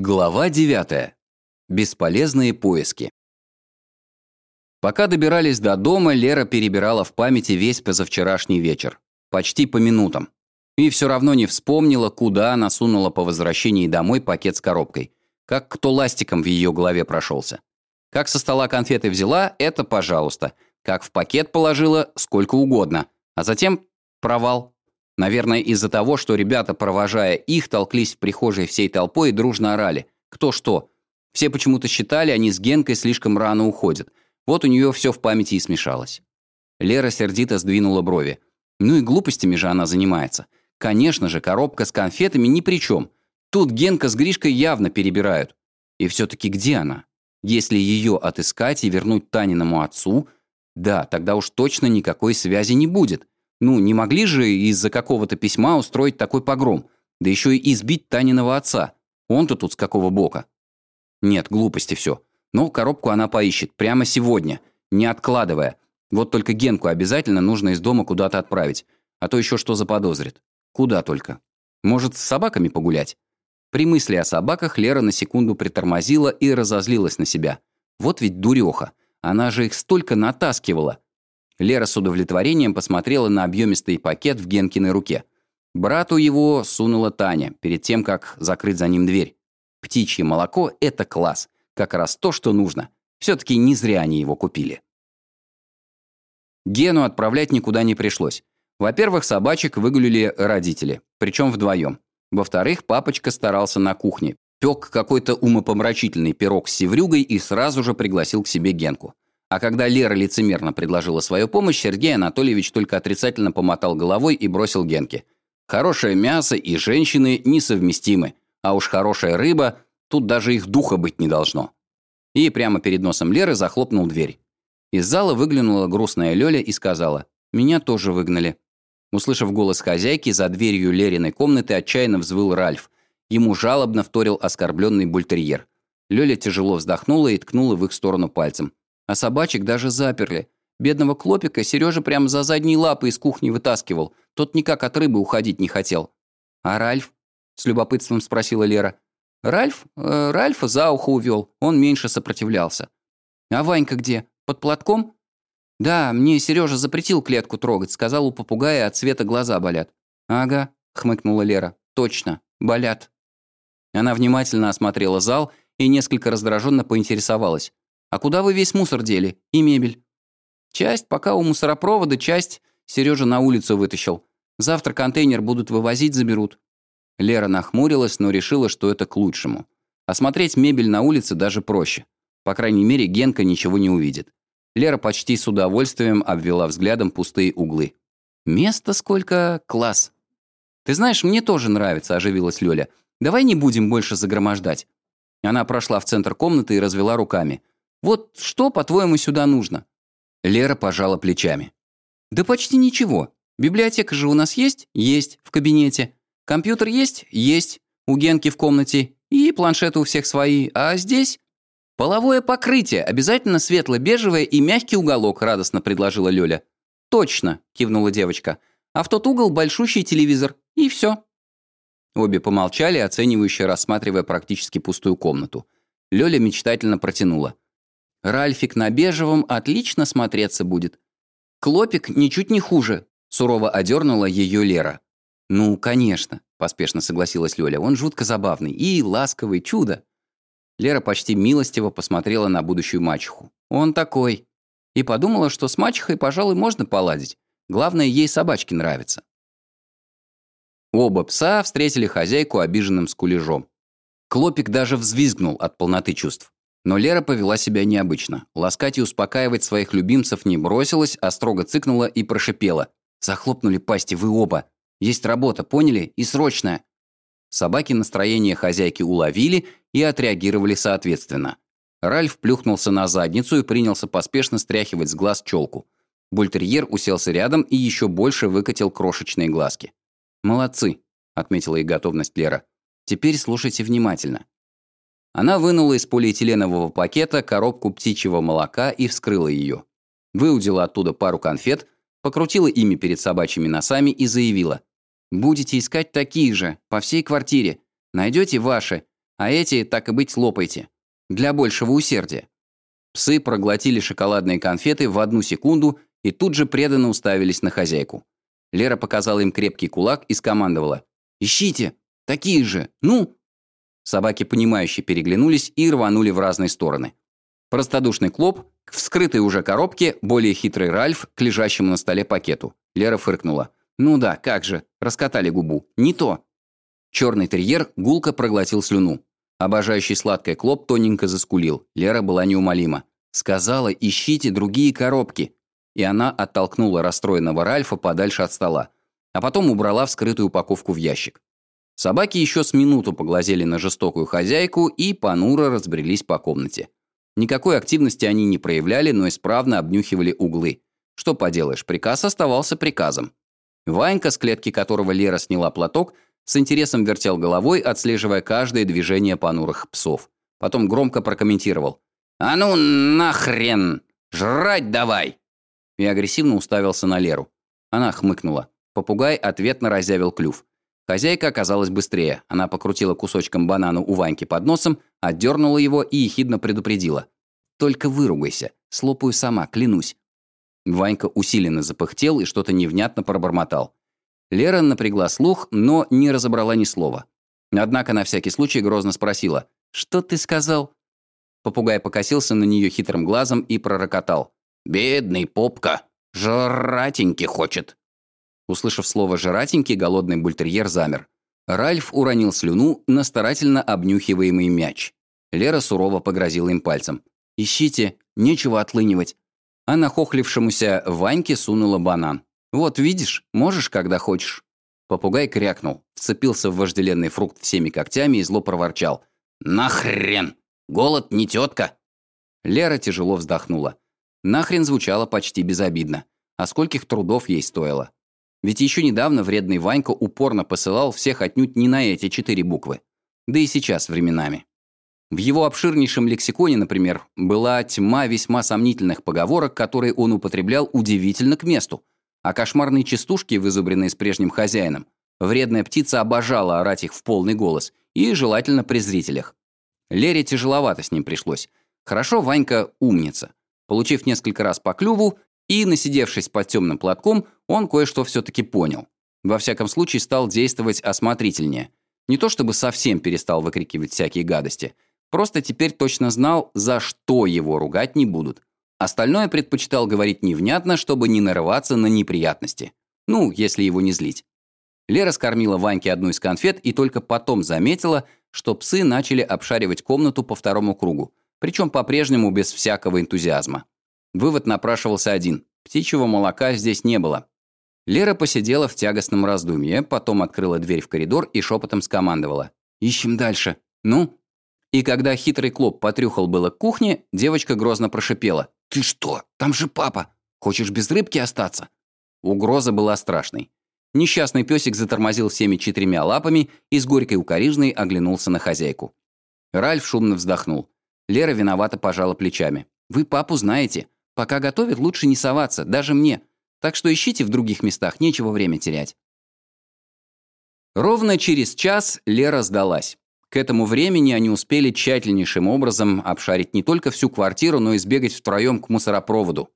Глава 9. Бесполезные поиски. Пока добирались до дома, Лера перебирала в памяти весь позавчерашний вечер. Почти по минутам. И все равно не вспомнила, куда она сунула по возвращении домой пакет с коробкой. Как кто ластиком в ее голове прошелся. Как со стола конфеты взяла, это пожалуйста. Как в пакет положила, сколько угодно. А затем провал. Наверное, из-за того, что ребята, провожая их, толклись в прихожей всей толпой и дружно орали. Кто что. Все почему-то считали, они с Генкой слишком рано уходят. Вот у нее все в памяти и смешалось. Лера сердито сдвинула брови. Ну и глупостями же она занимается. Конечно же, коробка с конфетами ни при чем. Тут Генка с Гришкой явно перебирают. И все-таки где она? Если ее отыскать и вернуть Таниному отцу, да, тогда уж точно никакой связи не будет. Ну, не могли же из-за какого-то письма устроить такой погром, да еще и избить Таниного отца. Он-то тут с какого бока? Нет, глупости все. Но коробку она поищет прямо сегодня, не откладывая. Вот только Генку обязательно нужно из дома куда-то отправить. А то еще что заподозрит. Куда только. Может, с собаками погулять? При мысли о собаках Лера на секунду притормозила и разозлилась на себя. Вот ведь дуреха. Она же их столько натаскивала. Лера с удовлетворением посмотрела на объемистый пакет в Генкиной руке. Брату его сунула Таня, перед тем, как закрыть за ним дверь. Птичье молоко – это класс. Как раз то, что нужно. Все-таки не зря они его купили. Гену отправлять никуда не пришлось. Во-первых, собачек выгулили родители, причем вдвоем. Во-вторых, папочка старался на кухне, пек какой-то умопомрачительный пирог с севрюгой и сразу же пригласил к себе Генку. А когда Лера лицемерно предложила свою помощь, Сергей Анатольевич только отрицательно помотал головой и бросил Генке. «Хорошее мясо и женщины несовместимы, а уж хорошая рыба, тут даже их духа быть не должно». И прямо перед носом Леры захлопнул дверь. Из зала выглянула грустная Лёля и сказала «Меня тоже выгнали». Услышав голос хозяйки, за дверью Лериной комнаты отчаянно взвыл Ральф. Ему жалобно вторил оскорбленный бультерьер. Лёля тяжело вздохнула и ткнула в их сторону пальцем. А собачек даже заперли. Бедного Клопика Сережа прямо за задние лапы из кухни вытаскивал. Тот никак от рыбы уходить не хотел. «А Ральф?» – с любопытством спросила Лера. «Ральф? Э, Ральфа за ухо увел. Он меньше сопротивлялся». «А Ванька где? Под платком?» «Да, мне Сережа запретил клетку трогать. Сказал, у попугая от цвета глаза болят». «Ага», – хмыкнула Лера. «Точно, болят». Она внимательно осмотрела зал и несколько раздраженно поинтересовалась. А куда вы весь мусор дели? И мебель?» «Часть пока у мусоропровода, часть Сережа на улицу вытащил. Завтра контейнер будут вывозить, заберут». Лера нахмурилась, но решила, что это к лучшему. Осмотреть мебель на улице даже проще. По крайней мере, Генка ничего не увидит. Лера почти с удовольствием обвела взглядом пустые углы. «Места сколько? Класс!» «Ты знаешь, мне тоже нравится», – оживилась Лёля. «Давай не будем больше загромождать». Она прошла в центр комнаты и развела руками. Вот что, по-твоему, сюда нужно?» Лера пожала плечами. «Да почти ничего. Библиотека же у нас есть? Есть. В кабинете. Компьютер есть? Есть. У Генки в комнате. И планшеты у всех свои. А здесь...» «Половое покрытие, обязательно светло-бежевое и мягкий уголок», радостно предложила Лёля. «Точно», кивнула девочка. «А в тот угол большущий телевизор. И все». Обе помолчали, оценивающе рассматривая практически пустую комнату. Лёля мечтательно протянула. Ральфик на бежевом отлично смотреться будет. Клопик ничуть не хуже, сурово одернула ее Лера. Ну, конечно, поспешно согласилась Лёля. Он жутко забавный и ласковый, чудо. Лера почти милостиво посмотрела на будущую мачеху. Он такой. И подумала, что с мачехой, пожалуй, можно поладить. Главное, ей собачки нравятся. Оба пса встретили хозяйку обиженным скулежом. Клопик даже взвизгнул от полноты чувств. Но Лера повела себя необычно. Ласкать и успокаивать своих любимцев не бросилась, а строго цыкнула и прошипела. «Захлопнули пасти вы оба. Есть работа, поняли? И срочная». Собаки настроение хозяйки уловили и отреагировали соответственно. Ральф плюхнулся на задницу и принялся поспешно стряхивать с глаз челку. Бультерьер уселся рядом и еще больше выкатил крошечные глазки. «Молодцы», — отметила и готовность Лера. «Теперь слушайте внимательно. Она вынула из полиэтиленового пакета коробку птичьего молока и вскрыла ее. Выудила оттуда пару конфет, покрутила ими перед собачьими носами и заявила. «Будете искать такие же, по всей квартире. Найдете ваши, а эти, так и быть, лопайте. Для большего усердия». Псы проглотили шоколадные конфеты в одну секунду и тут же преданно уставились на хозяйку. Лера показала им крепкий кулак и скомандовала. «Ищите! Такие же! Ну!» Собаки, понимающе переглянулись и рванули в разные стороны. Простодушный Клоп к вскрытой уже коробке, более хитрый Ральф к лежащему на столе пакету. Лера фыркнула. «Ну да, как же, раскатали губу. Не то». Черный терьер гулко проглотил слюну. Обожающий сладкое Клоп тоненько заскулил. Лера была неумолима. Сказала, ищите другие коробки. И она оттолкнула расстроенного Ральфа подальше от стола. А потом убрала вскрытую упаковку в ящик. Собаки еще с минуту поглазели на жестокую хозяйку и понуро разбрелись по комнате. Никакой активности они не проявляли, но исправно обнюхивали углы. Что поделаешь, приказ оставался приказом. Ванька, с клетки которого Лера сняла платок, с интересом вертел головой, отслеживая каждое движение понурых псов. Потом громко прокомментировал. «А ну нахрен! Жрать давай!» И агрессивно уставился на Леру. Она хмыкнула. Попугай ответно разявил клюв. Хозяйка оказалась быстрее. Она покрутила кусочком банана у Ваньки под носом, отдернула его и ехидно предупредила. «Только выругайся. Слопаю сама, клянусь». Ванька усиленно запыхтел и что-то невнятно пробормотал. Лера напрягла слух, но не разобрала ни слова. Однако на всякий случай грозно спросила. «Что ты сказал?» Попугай покосился на нее хитрым глазом и пророкотал. «Бедный попка! Жратеньки хочет!» Услышав слово «жратенький», голодный бультерьер замер. Ральф уронил слюну на старательно обнюхиваемый мяч. Лера сурово погрозила им пальцем. «Ищите, нечего отлынивать». А нахохлившемуся Ваньке сунула банан. «Вот видишь, можешь, когда хочешь». Попугай крякнул, вцепился в вожделенный фрукт всеми когтями и зло проворчал. «Нахрен! Голод не тетка!» Лера тяжело вздохнула. Нахрен звучало почти безобидно. А скольких трудов ей стоило. Ведь еще недавно вредный Ванька упорно посылал всех отнюдь не на эти четыре буквы. Да и сейчас временами. В его обширнейшем лексиконе, например, была тьма весьма сомнительных поговорок, которые он употреблял удивительно к месту. А кошмарные частушки, вызубренные с прежним хозяином, вредная птица обожала орать их в полный голос, и желательно при зрителях. Лере тяжеловато с ним пришлось. Хорошо, Ванька умница. Получив несколько раз по клюву, и, насидевшись под темным платком, он кое-что все-таки понял. Во всяком случае, стал действовать осмотрительнее. Не то чтобы совсем перестал выкрикивать всякие гадости. Просто теперь точно знал, за что его ругать не будут. Остальное предпочитал говорить невнятно, чтобы не нарываться на неприятности. Ну, если его не злить. Лера скормила Ваньке одну из конфет и только потом заметила, что псы начали обшаривать комнату по второму кругу, причем по-прежнему без всякого энтузиазма. Вывод напрашивался один. Птичьего молока здесь не было. Лера посидела в тягостном раздумье, потом открыла дверь в коридор и шепотом скомандовала. «Ищем дальше. Ну?» И когда хитрый клоп потрюхал было к кухне, девочка грозно прошипела. «Ты что? Там же папа! Хочешь без рыбки остаться?» Угроза была страшной. Несчастный песик затормозил всеми четырьмя лапами и с горькой укоризной оглянулся на хозяйку. Ральф шумно вздохнул. Лера виновато пожала плечами. «Вы папу знаете. Пока готовит, лучше не соваться, даже мне. Так что ищите в других местах, нечего время терять. Ровно через час Лера сдалась. К этому времени они успели тщательнейшим образом обшарить не только всю квартиру, но и сбегать втроем к мусоропроводу.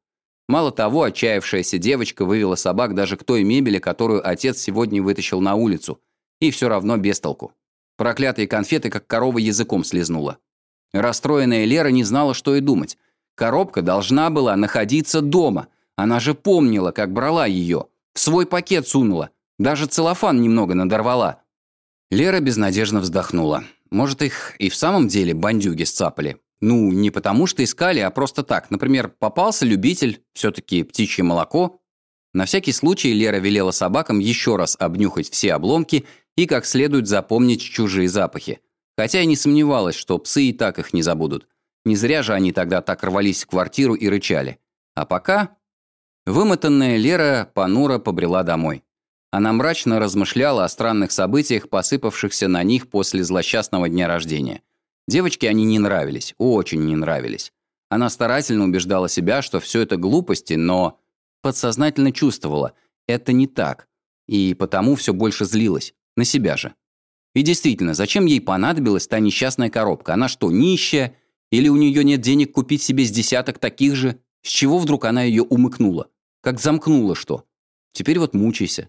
Мало того, отчаявшаяся девочка вывела собак даже к той мебели, которую отец сегодня вытащил на улицу. И все равно без толку. Проклятые конфеты, как корова языком слезнула. Расстроенная Лера не знала, что и думать. Коробка должна была находиться дома. Она же помнила, как брала ее. В свой пакет сунула. Даже целлофан немного надорвала. Лера безнадежно вздохнула. Может, их и в самом деле бандюги сцапали. Ну, не потому что искали, а просто так. Например, попался любитель, все-таки птичье молоко. На всякий случай Лера велела собакам еще раз обнюхать все обломки и как следует запомнить чужие запахи. Хотя и не сомневалась, что псы и так их не забудут. Не зря же они тогда так рвались в квартиру и рычали. А пока... Вымотанная Лера понуро побрела домой. Она мрачно размышляла о странных событиях, посыпавшихся на них после злосчастного дня рождения. Девочке они не нравились, очень не нравились. Она старательно убеждала себя, что все это глупости, но подсознательно чувствовала, это не так. И потому все больше злилась. На себя же. И действительно, зачем ей понадобилась та несчастная коробка? Она что, нищая? Или у нее нет денег купить себе с десяток таких же? С чего вдруг она ее умыкнула? Как замкнула что? Теперь вот мучайся.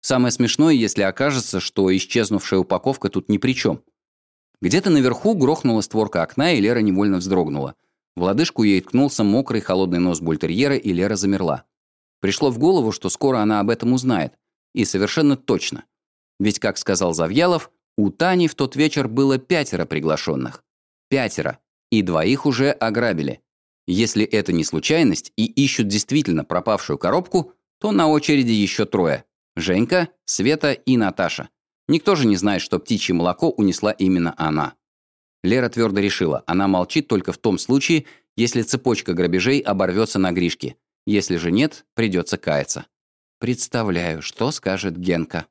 Самое смешное, если окажется, что исчезнувшая упаковка тут ни при чем. Где-то наверху грохнула створка окна, и Лера невольно вздрогнула. В лодыжку ей ткнулся мокрый холодный нос бультерьера, и Лера замерла. Пришло в голову, что скоро она об этом узнает. И совершенно точно. Ведь, как сказал Завьялов, у Тани в тот вечер было пятеро приглашенных. Пятеро. И двоих уже ограбили. Если это не случайность и ищут действительно пропавшую коробку, то на очереди еще трое. Женька, Света и Наташа. Никто же не знает, что птичье молоко унесла именно она. Лера твердо решила, она молчит только в том случае, если цепочка грабежей оборвется на Гришке. Если же нет, придется каяться. Представляю, что скажет Генка.